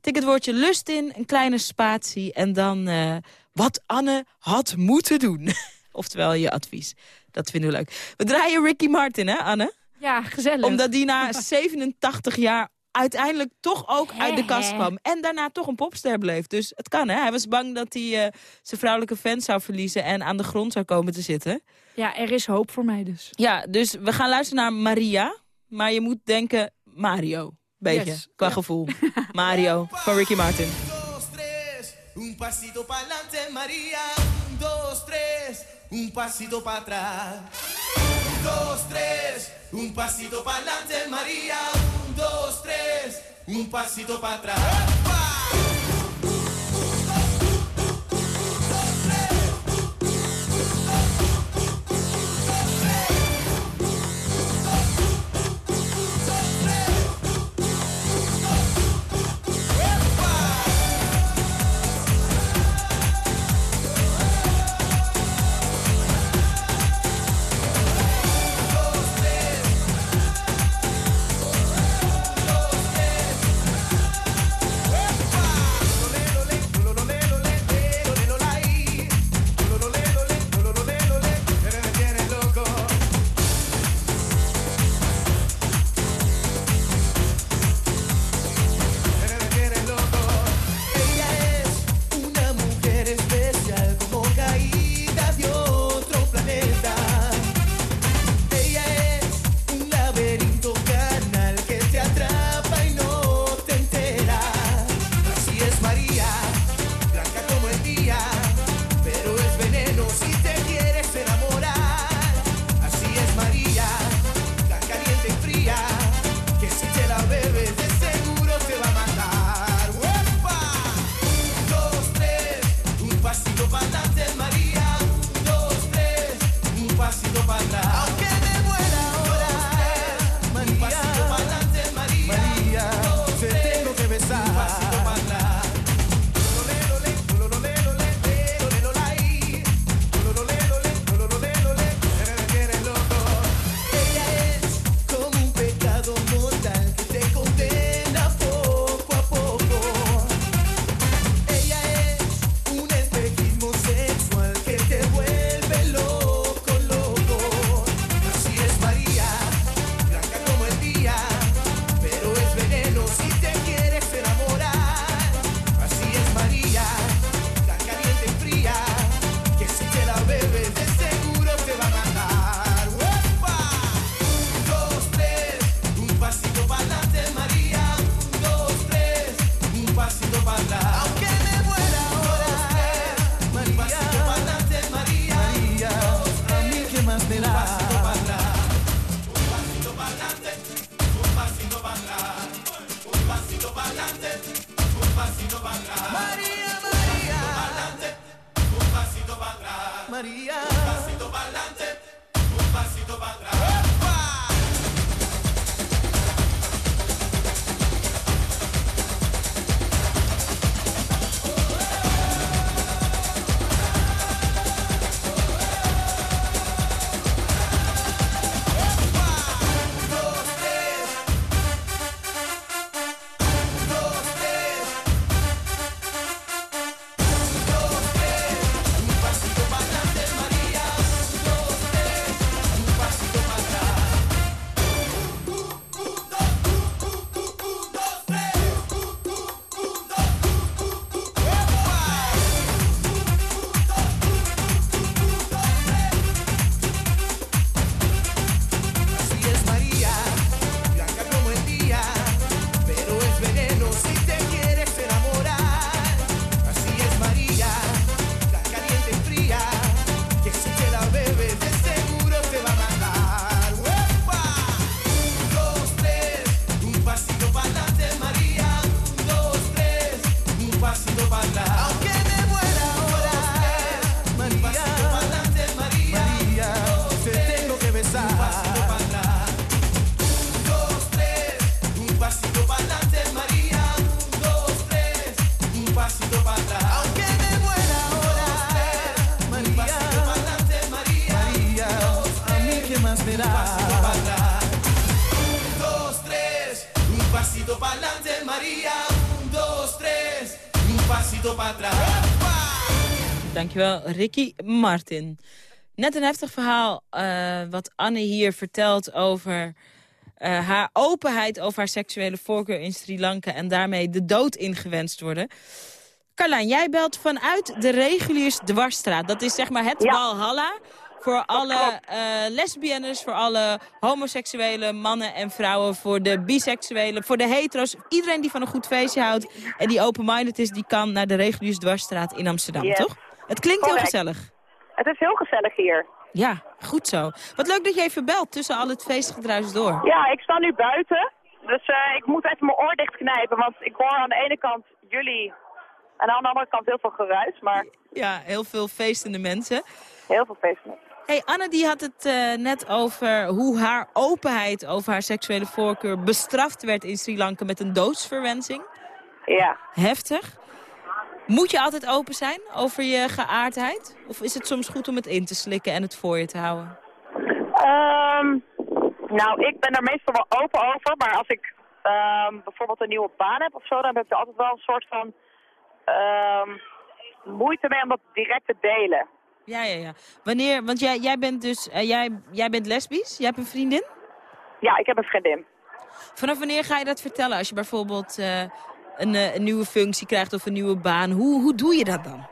Tik het woordje lust in, een kleine spatie... en dan eh, wat Anne had moeten doen. [laughs] Oftewel je advies. Dat vinden we leuk. We draaien Ricky Martin, hè, Anne? ja gezellig. Omdat die na 87 jaar uiteindelijk toch ook uit de kast kwam. En daarna toch een popster bleef. Dus het kan, hè? Hij was bang dat hij eh, zijn vrouwelijke fans zou verliezen... en aan de grond zou komen te zitten. Ja, er is hoop voor mij dus. Ja, dus we gaan luisteren naar Maria. Maar je moet denken Mario. Beetje, Yes. qua gevoel. [laughs] Mario van Ricky Martin. un pasito pa'lante, María. Un, dos, tres, un pasito para atrás. Un, dos, tres, un pasito pa'lante, María. Un, dos, tres, un pasito para atrás. Dankjewel, Ricky Martin. Net een heftig verhaal eh, wat Anne hier vertelt over eh, haar openheid over haar seksuele voorkeur in Sri Lanka en daarmee de dood ingewenst worden. Carlijn, jij belt vanuit de reguliers dwarsstraat. Dat is zeg maar het Walhalla voor alle eh lesbiennes, voor alle homoseksuele mannen en vrouwen, voor de biseksuelen, voor de hetero's. Iedereen die van een goed feestje houdt en die open-minded is, die kan naar de reguliers dwarsstraat in Amsterdam, Yes. toch? Het klinkt heel gezellig. Het is heel gezellig hier. Ja, goed zo. Wat leuk dat je even belt tussen al het feestgedruis door. Ja, ik sta nu buiten. Dus eh, ik moet even mijn oor dicht knijpen. Want ik hoor aan de ene kant jullie en aan de andere kant heel veel geruis. Maar Ja, heel veel feestende mensen. heel veel feesten. Hey, Anne die had het eh, net over hoe haar openheid over haar seksuele voorkeur bestraft werd in Sri Lanka met een doodsverwensing. Ja. Heftig. Moet je altijd open zijn over je geaardheid? Of is het soms goed om het in te slikken en het voor je te houden? Ehm, nou, ik ben er meestal wel open over. Maar als ik ehm, bijvoorbeeld een nieuwe baan heb of zo, dan heb ik er altijd wel een soort van ehm, moeite mee om dat direct te delen. Ja, ja, ja. Wanneer, want jij, jij bent dus, eh, jij, jij bent lesbisch? Jij hebt een vriendin? Ja, ik heb een vriendin. Vanaf wanneer ga je dat vertellen? Als je bijvoorbeeld eh, een, eh, een nieuwe functie krijgt of een nieuwe baan. Hoe, hoe doe je dat dan?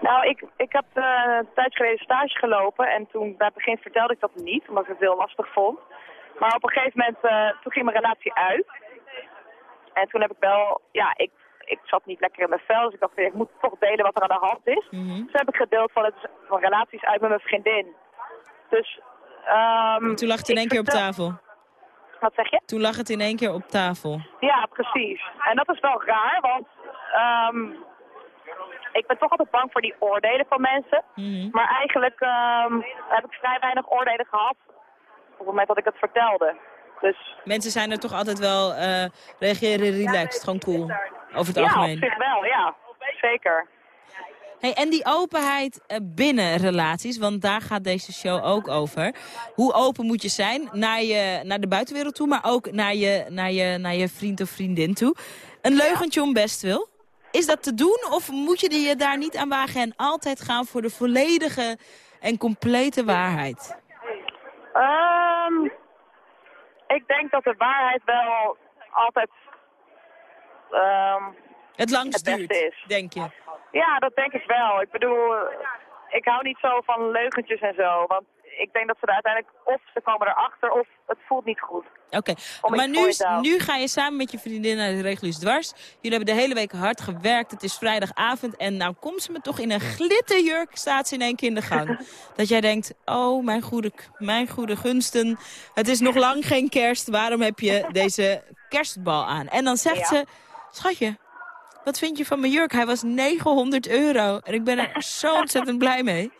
Nou, ik, ik heb eh, een tijd geleden stage gelopen en toen bij het begin vertelde ik dat niet, omdat ik het heel lastig vond. Maar op een gegeven moment, toen ging mijn relatie uit. En toen heb ik wel, ja, ik, ik zat niet lekker in mijn vel, dus ik dacht, ik moet toch delen wat er aan de hand is. Dus heb ik gedeeld van, het van relaties uit met mijn vriendin. Dus, ehm Toen lag het in één keer op tafel. Wat zeg je? Toen lag het in één keer op tafel. Ja, precies. En dat is wel raar, want ehm, ik ben toch altijd bang voor die oordelen van mensen. Mhm. Maar eigenlijk ehm, heb ik vrij weinig oordelen gehad op het moment dat ik het vertelde. Dus Mensen zijn er toch altijd wel, eh, reageren relaxed, gewoon cool. Over het ja, op algemeen. zich wel, ja. Zeker. Hey, en die openheid eh, binnen relaties, want daar gaat deze show ook over. Hoe open moet je zijn naar, je, naar de buitenwereld toe, maar ook naar je, naar, je, naar je vriend of vriendin toe. Een leugentje om best wil. Is dat te doen of moet je je daar niet aan wagen en altijd gaan voor de volledige en complete waarheid? Ehm, ik denk dat de waarheid wel altijd ehm, Het langst beste duurt, is. denk je? Ja, dat denk ik wel. Ik bedoel, ik hou niet zo van leugentjes en zo. Want ik denk dat ze er uiteindelijk of ze komen erachter of het voelt niet goed. Oké, maar nu, nu ga je samen met je vriendin naar de reguliers dwars. Jullie hebben de hele week hard gewerkt. Het is vrijdagavond en nou komt ze me toch in een glitterjurk staat ze in één keer in de gang. [laughs] dat jij denkt, oh mijn goede, mijn goede gunsten. Het is nog lang geen kerst. Waarom heb je deze kerstbal aan? En dan zegt Ja. ze, schatje, wat vind je van mijn jurk? Hij was 900 euro en ik ben er [laughs] zo ontzettend blij mee.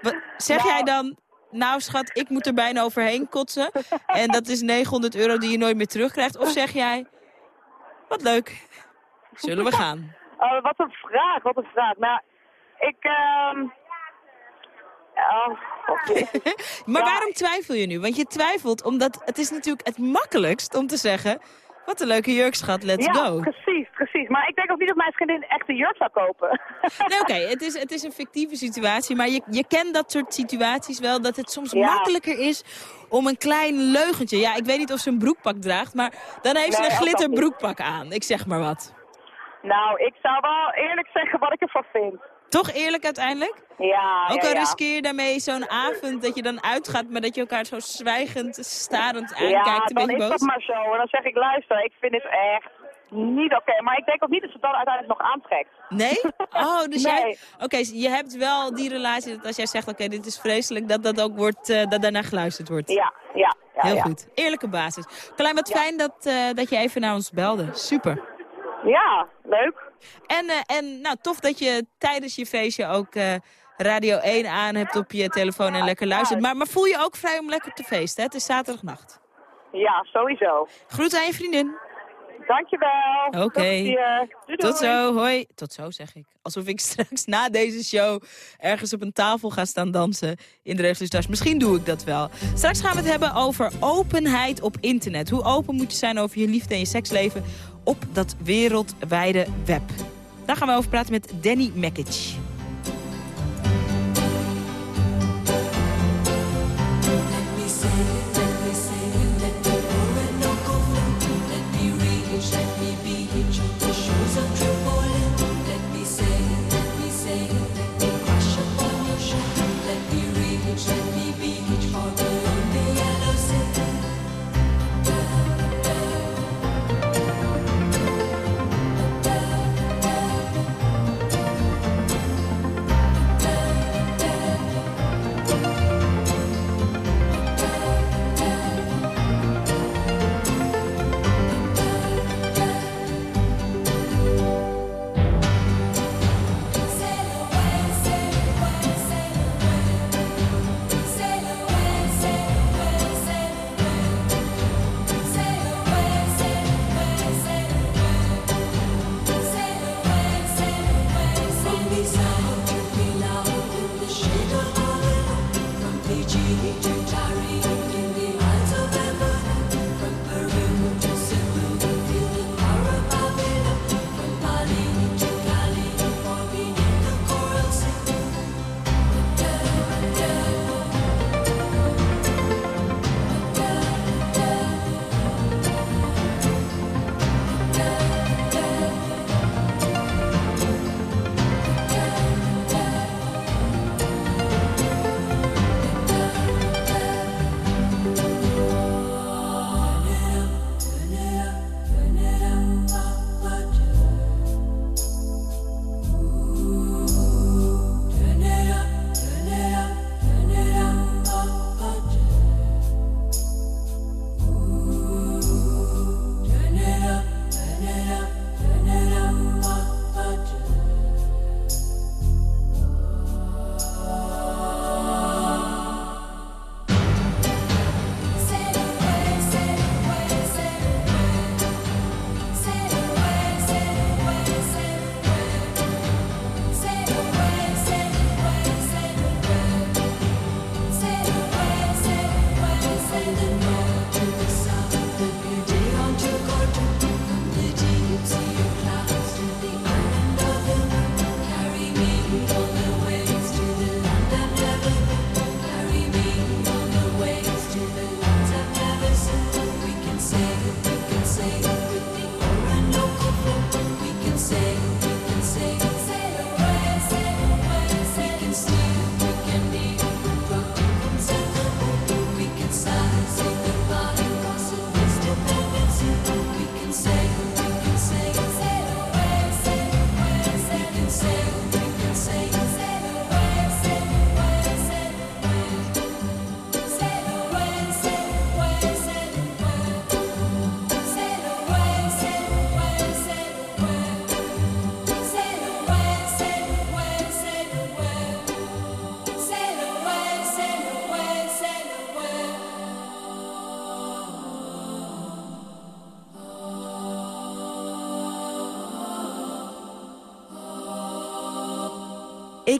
Wat, zeg Nou. jij dan, nou schat, ik moet er bijna overheen kotsen. En dat is 900 euro die je nooit meer terugkrijgt. Of zeg jij, wat leuk, zullen we [laughs] gaan? Oh, wat een vraag, wat een vraag. Nou, ik... ehm Oh, oké. [laughs] Maar waarom twijfel je nu? Want je twijfelt omdat het is natuurlijk het makkelijkst om te zeggen... wat een leuke jurk, schat, let's ja, go. precies, precies. Maar ik denk ook niet dat mijn vriendin echt een jurk zou kopen. [laughs] Nee, oké, [laughs] het, is, het is een fictieve situatie, maar je, je kent dat soort situaties wel... dat het soms Ja. makkelijker is om een klein leugentje... Ja, ik weet niet of ze een broekpak draagt, maar dan heeft Nee, ze een glitterbroekpak aan. Ik zeg maar wat. nou, ik zou wel eerlijk zeggen wat ik ervan vind. Toch eerlijk uiteindelijk? Ja, Ook ja, al ja. riskeer je daarmee zo'n avond dat je dan uitgaat... maar dat je elkaar zo zwijgend, starend Ja, aankijkt, een dan is boos. dat maar zo. En dan zeg ik, luister, ik vind dit echt niet oké. Maar ik denk ook niet dat ze het dan uiteindelijk nog aantrekt. Nee? Oh, dus [laughs] Nee. jij... Oké, je hebt wel die relatie dat als jij zegt... oké, dit is vreselijk, dat dat ook wordt, eh, dat daarna geluisterd wordt. Ja, ja, ja. Heel ja. goed. Eerlijke basis. Carlijn, wat fijn dat, eh, dat je even naar ons belde. Super. Ja, leuk. En, eh, en nou, tof dat je tijdens je feestje ook eh, Radio 1 aan hebt op je telefoon en lekker luistert. Maar, maar voel je ook vrij om lekker te feesten, hè? Het is zaterdagnacht. Ja, sowieso. Groet aan je vriendin. Dankjewel. Oké. Veel plezier. Doei, Tot zo, hoi. Tot zo zeg ik. Alsof ik [laughs] straks na deze show ergens op een tafel ga staan dansen in de Revolutie. Misschien doe ik dat wel. Straks gaan we het hebben over openheid op internet. Hoe open moet je zijn over je liefde en je seksleven op dat wereldwijde web. Daar gaan we over praten met Danny Mekic.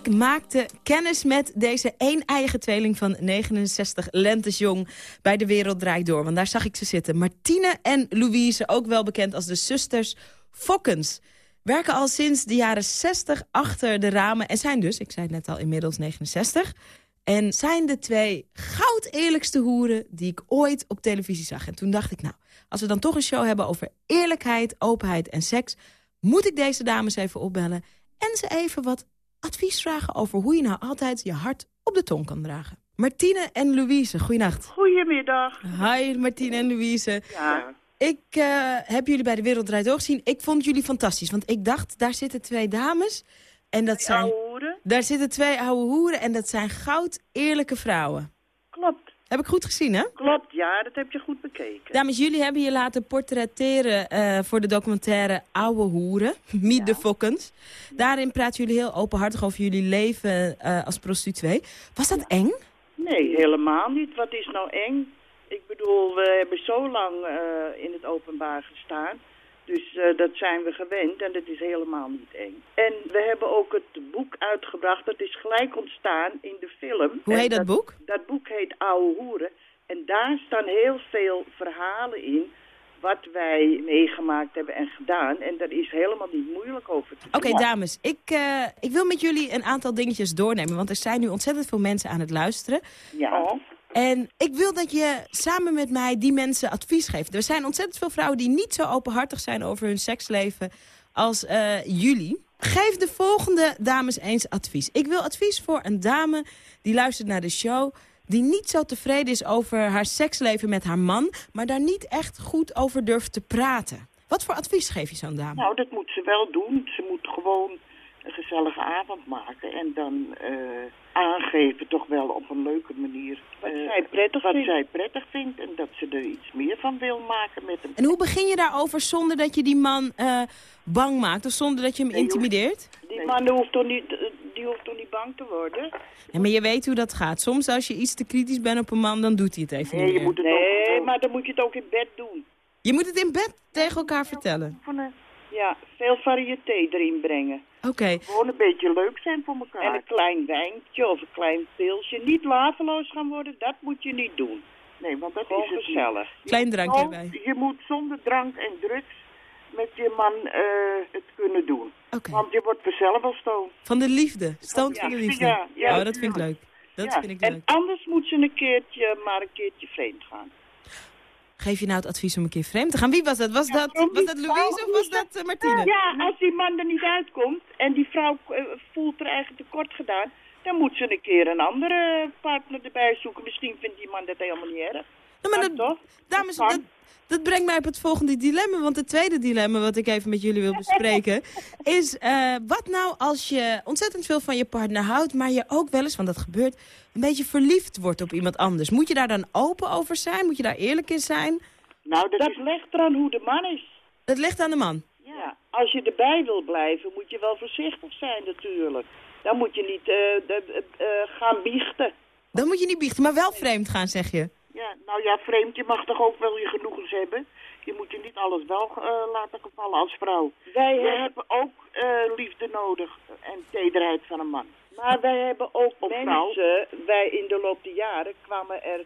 Ik maakte kennis met deze een-eigen tweeling van 69 lentes jong bij De Wereld Draait Door. Want daar zag ik ze zitten. Martine en Louise, ook wel bekend als de zusters Fokkens. Werken al sinds de jaren 60 achter de ramen en zijn dus, ik zei het net al, inmiddels 69. En zijn de twee goud eerlijkste hoeren die ik ooit op televisie zag. En toen dacht ik, nou, als we dan toch een show hebben over eerlijkheid, openheid en seks... moet ik deze dames even opbellen en ze even wat advies vragen... over hoe je nou altijd je hart op de tong kan dragen. Martine en Louise, goeienacht. Goedemiddag. Hi Martine en Louise. Ja. Ik eh, heb jullie bij de Wereld Draait Door gezien. Ik vond jullie fantastisch, want ik dacht, daar zitten twee dames... En dat zijn, oude hoeren? Daar zitten twee oude hoeren en dat zijn goud eerlijke vrouwen. Heb ik goed gezien, hè? Klopt, ja, dat heb je goed bekeken. Dames, jullie hebben je laten portretteren eh, voor de documentaire Oude Hoeren, [laughs] Meet the Fokkens. Daarin praten jullie heel openhartig over jullie leven eh, als prostituee. Was dat eng? Nee, helemaal niet. Wat is nou eng? Ik bedoel, we hebben zo lang eh, in het openbaar gestaan. Dus eh, dat zijn we gewend en dat is helemaal niet eng. En we hebben ook het boek uitgebracht. Dat is gelijk ontstaan in de film. Hoe heet dat boek? Dat boek heet Oude Hoeren. En daar staan heel veel verhalen in wat wij meegemaakt hebben en gedaan. En daar is helemaal niet moeilijk over te Oké, doen. dames, ik, eh, ik wil met jullie een aantal dingetjes doornemen. Want er zijn nu ontzettend veel mensen aan het luisteren. Ja. En ik wil dat je samen met mij die mensen advies geeft. Er zijn ontzettend veel vrouwen die niet zo openhartig zijn over hun seksleven als eh, jullie. Geef de volgende dames eens advies. Ik wil advies voor een dame die luistert naar de show... die niet zo tevreden is over haar seksleven met haar man... maar daar niet echt goed over durft te praten. Wat voor advies geef je zo'n dame? Nou, dat moet ze wel doen. Ze moet gewoon een gezellige avond maken en dan eh, aangeven toch wel op een leuke manier wat, zij, prettig wat vindt. zij prettig vindt en dat ze er iets meer van wil maken met hem. En hoe begin je daarover zonder dat je die man eh, bang maakt... of zonder dat je hem intimideert? Die man hoeft toch niet, eh, die hoeft toch niet bang te worden? Ja, maar je weet hoe dat gaat. Soms als je iets te kritisch bent op een man, dan doet hij het even Nee, niet je meer. moet het nee maar dan moet je het ook in bed doen. Je moet het in bed tegen elkaar vertellen. Ja, veel variété erin brengen. Oké. Gewoon een beetje leuk zijn voor elkaar. En een klein wijntje of een klein pilsje. Niet laveloos gaan worden, dat moet je niet doen. Nee, want dat is het gezellig. Klein drankje Oh, erbij. Je moet zonder drank en drugs met je man eh, het kunnen doen. Want je wordt vanzelf al stoon. Van de liefde. Stoont Ja, van de liefde. ja, ja, oh, dat vind ik leuk. Dat Ja, vind ik En leuk. anders moet ze een keertje, maar een keertje vreemd gaan. Geef je nou het advies om een keer vreemd te gaan? Wie was dat? Was dat, was dat Louise of was dat eh, Martine? Ja, als die man er niet uitkomt en die vrouw eh, voelt er eigen tekort gedaan... dan moet ze een keer een andere partner erbij zoeken. Misschien vindt die man dat helemaal niet erg. Ja, maar dat, dames, dat, dat brengt mij op het volgende dilemma. Want het tweede dilemma wat ik even met jullie wil bespreken... [laughs] is eh, wat nou als je ontzettend veel van je partner houdt... maar je ook wel eens, want dat gebeurt, een beetje verliefd wordt op iemand anders. Moet je daar dan open over zijn? Moet je daar eerlijk in zijn? Nou, dat, ligt eraan hoe de man is. Dat ligt aan de man. Ja, als je erbij wil blijven, moet je wel voorzichtig zijn natuurlijk. Dan moet je niet de- eh, eh, gaan biechten. Dan moet je niet biechten, maar wel vreemd gaan, zeg je. Ja, nou ja, vreemd, je mag toch ook wel je genoegens hebben. Je moet je niet alles wel eh, laten gevallen als vrouw. Wij hebben ook eh, liefde nodig en tederheid van een man. Maar wij hebben ook mensen, wij in de loop der jaren kwamen er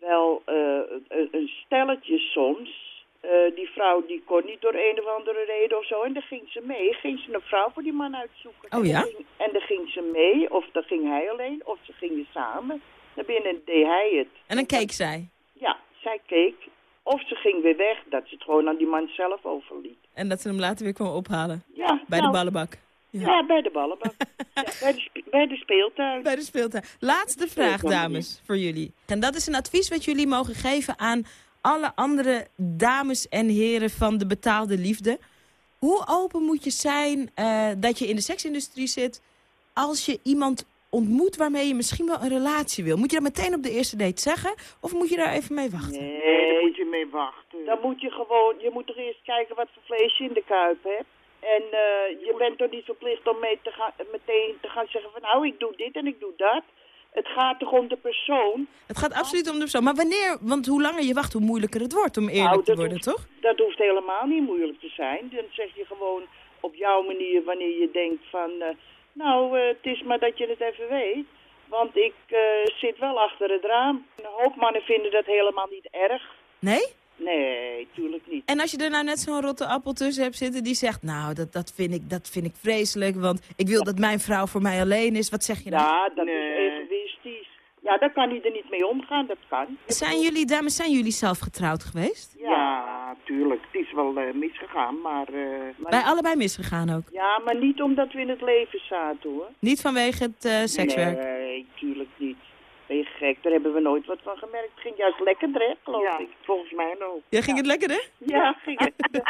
wel eh, een, stelletje soms. Eh, die vrouw die kon niet door een of andere reden of zo. En dan ging ze mee. Ging ze een vrouw voor die man uitzoeken. Oh ja? En dan ging, en dan ging ze mee. Of dan ging hij alleen. Of ze gingen samen. Dan binnen deed hij het. En dan keek zij. Ja, zij keek. Of ze ging weer weg. Dat ze het gewoon aan die man zelf overliet. En dat ze hem later weer kwam ophalen. Ja, Bij de nou, ballenbak. Ja, bij de ballenbak. [laughs] ja, bij, de, bij de speeltuin. Bij de speeltuin. Laatste vraag, dames, voor jullie. En dat is een advies wat jullie mogen geven aan alle andere dames en heren van de betaalde liefde. Hoe open moet je zijn eh, dat je in de seksindustrie zit als je iemand ontmoet waarmee je misschien wel een relatie wil? Moet je dat meteen op de eerste date zeggen of moet je daar even mee wachten? Nee, daar moet je mee wachten. Dan moet je gewoon, je moet toch eerst kijken wat voor vlees je in de kuip hebt. En eh, je bent toch niet verplicht om mee te gaan, meteen te gaan zeggen van nou ik doe dit en ik doe dat. Het gaat toch om de persoon. Het gaat absoluut om de persoon. Maar wanneer, want hoe langer je wacht, hoe moeilijker het wordt om eerlijk Nou, te worden, hoeft- toch? Dat hoeft helemaal niet moeilijk te zijn. Dan zeg je gewoon op jouw manier wanneer je denkt van... eh, Nou, eh, het is maar dat je het even weet. Want ik eh, zit wel achter het raam. Een hoop mannen vinden dat helemaal niet erg. Nee? Nee, tuurlijk niet. En als je er nou net zo'n rotte appel tussen hebt zitten die zegt... nou, dat, dat, vind ik, dat vind ik vreselijk, want ik wil dat mijn vrouw voor mij alleen is. Wat zeg je dan? Ja, dat is egoïstisch. Ja, daar kan hij er niet mee omgaan, dat kan. Zijn jullie, dames, zijn jullie zelf getrouwd geweest? Ja, tuurlijk. Het is wel eh, misgegaan, maar... eh, maar Bij allebei misgegaan ook? Ja, maar niet omdat we in het leven zaten, hoor. Niet vanwege het eh, sekswerk? Nee, tuurlijk niet. Ben je gek? Daar hebben we nooit wat van gemerkt. Het ging juist lekker, hè, geloof ik. Volgens mij ook. Ja, ging het lekker, hè? Ja, ging het. [laughs]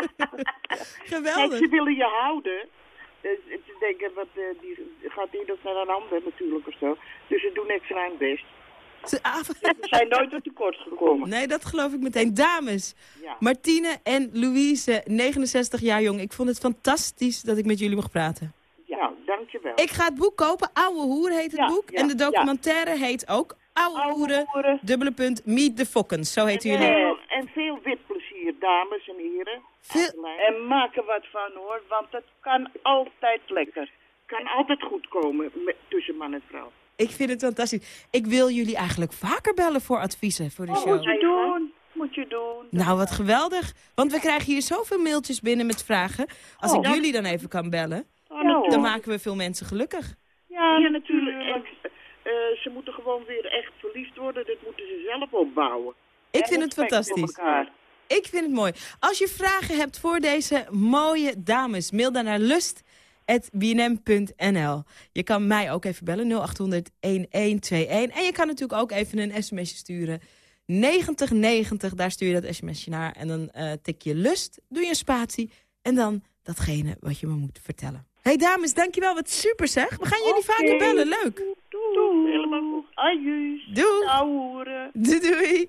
[laughs] Geweldig. Kijk, ze willen je houden. Dus ze denken, wat, eh, die gaat die dat naar een ander natuurlijk of zo. Dus ze doen extra hun best. Ze, ah, [laughs] Ze zijn nooit tot tekort gekomen. Nee, dat geloof ik meteen. Dames, Ja. Martine en Louise, 69 jaar jong. Ik vond het fantastisch dat ik met jullie mocht praten. Ja, dankjewel. Ik ga het boek kopen. Oude Hoer heet het Ja, boek. ja, en de documentaire heet ook Oude, Hoeren, dubbele punt, Meet the Fokkens. Zo heten jullie. Veel, en veel witplezier, dames en heren. En maak er wat van hoor, want het kan altijd lekker. Kan altijd goed komen met, tussen man en vrouw. Ik vind het fantastisch. Ik wil jullie eigenlijk vaker bellen voor adviezen voor de Oh, show. moet je doen, moet je doen. Nou, wat geweldig. Want we krijgen hier zoveel mailtjes binnen met vragen. Als Oh. ik jullie dan even kan bellen, Oh, dan maken we veel mensen gelukkig. Ja, natuurlijk. En, eh, ze moeten gewoon weer echt verliefd worden. Dat moeten ze zelf opbouwen. Ik En vind het fantastisch. Ik vind het mooi. Als je vragen hebt voor deze mooie dames, mail dan naar lust.bnm.nl. Je kan mij ook even bellen, 0800 1121. En je kan natuurlijk ook even een sms'je sturen. 9090, daar stuur je dat sms'je naar. En dan eh, tik je lust, doe je een spatie. En dan datgene wat je me moet vertellen. hey dames, dankjewel. Wat super zeg. We gaan jullie vaker bellen. Leuk. Doei. Helemaal goed. Ajuus. [laughs] Doei. Doei doei.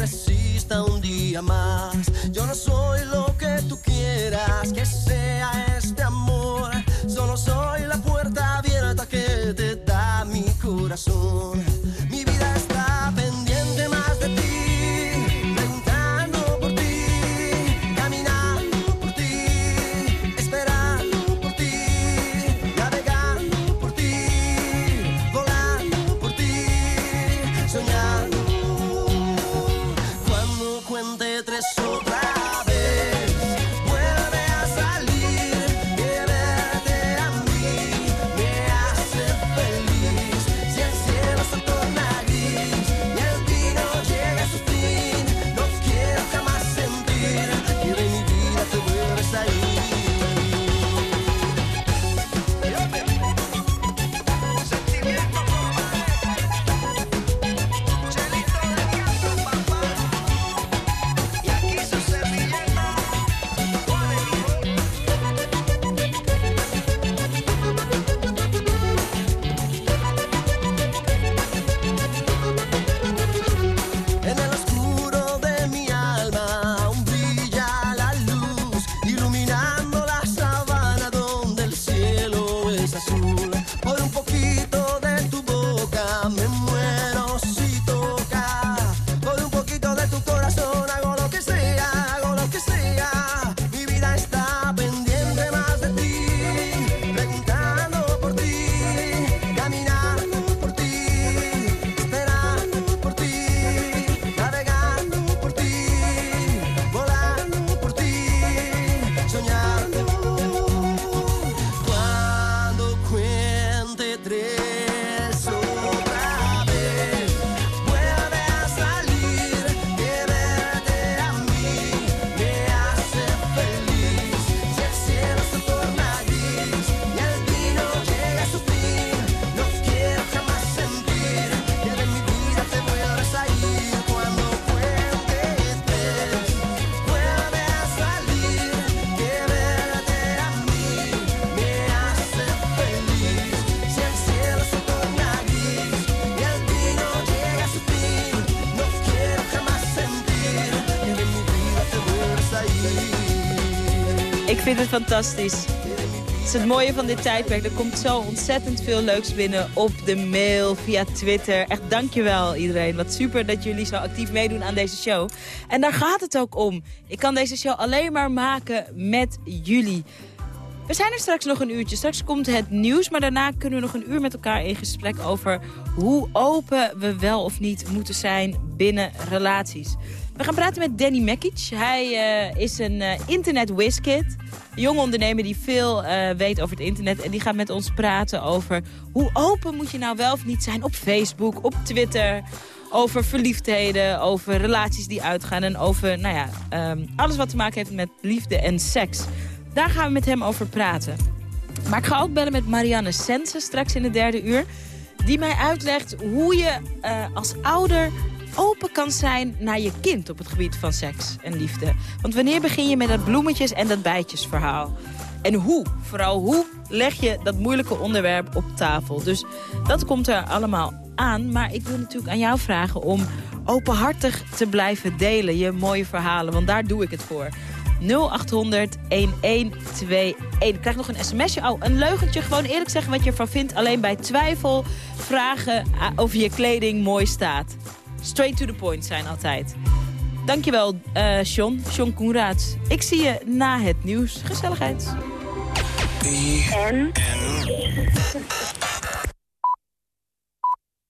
resista un día más. Yo no soy lo que tú quieras que sea vind het fantastisch. Het is het mooie van dit tijdperk. Er komt zo ontzettend veel leuks binnen op de mail, via Twitter. Echt dankjewel iedereen. Wat super dat jullie zo actief meedoen aan deze show. En daar gaat het ook om. Ik kan deze show alleen maar maken met jullie. We zijn er straks nog een uurtje. Straks komt het nieuws, maar daarna kunnen we nog een uur met elkaar in gesprek over hoe open we wel of niet moeten zijn binnen relaties. We gaan praten met Danny Mekic. Hij eh, is een eh, internet. Een jonge ondernemer die veel eh, weet over het internet. En die gaat met ons praten over hoe open moet je nou wel of niet zijn op Facebook, op Twitter. Over verliefdheden, over relaties die uitgaan. En over nou ja, ehm, alles wat te maken heeft met liefde en seks. Daar gaan we met hem over praten. Maar ik ga ook bellen met Marianne Sense straks in de derde uur. Die mij uitlegt hoe je als ouder open kan zijn naar je kind op het gebied van seks en liefde. Want wanneer begin je met dat bloemetjes en dat bijtjesverhaal? En hoe, vooral hoe, leg je dat moeilijke onderwerp op tafel? Dus dat komt er allemaal aan. Maar ik wil natuurlijk aan jou vragen om openhartig te blijven delen. Je mooie verhalen, want daar doe ik het voor. 0800 1121. Ik krijg nog een sms'je. Oh, een leugentje. Gewoon eerlijk zeggen wat je ervan vindt. Alleen bij twijfel vragen ah, of je kleding mooi staat. Straight to the point zijn altijd. Dankjewel, eh John. John Koenraads. Ik zie je na het nieuws. Gezelligheid.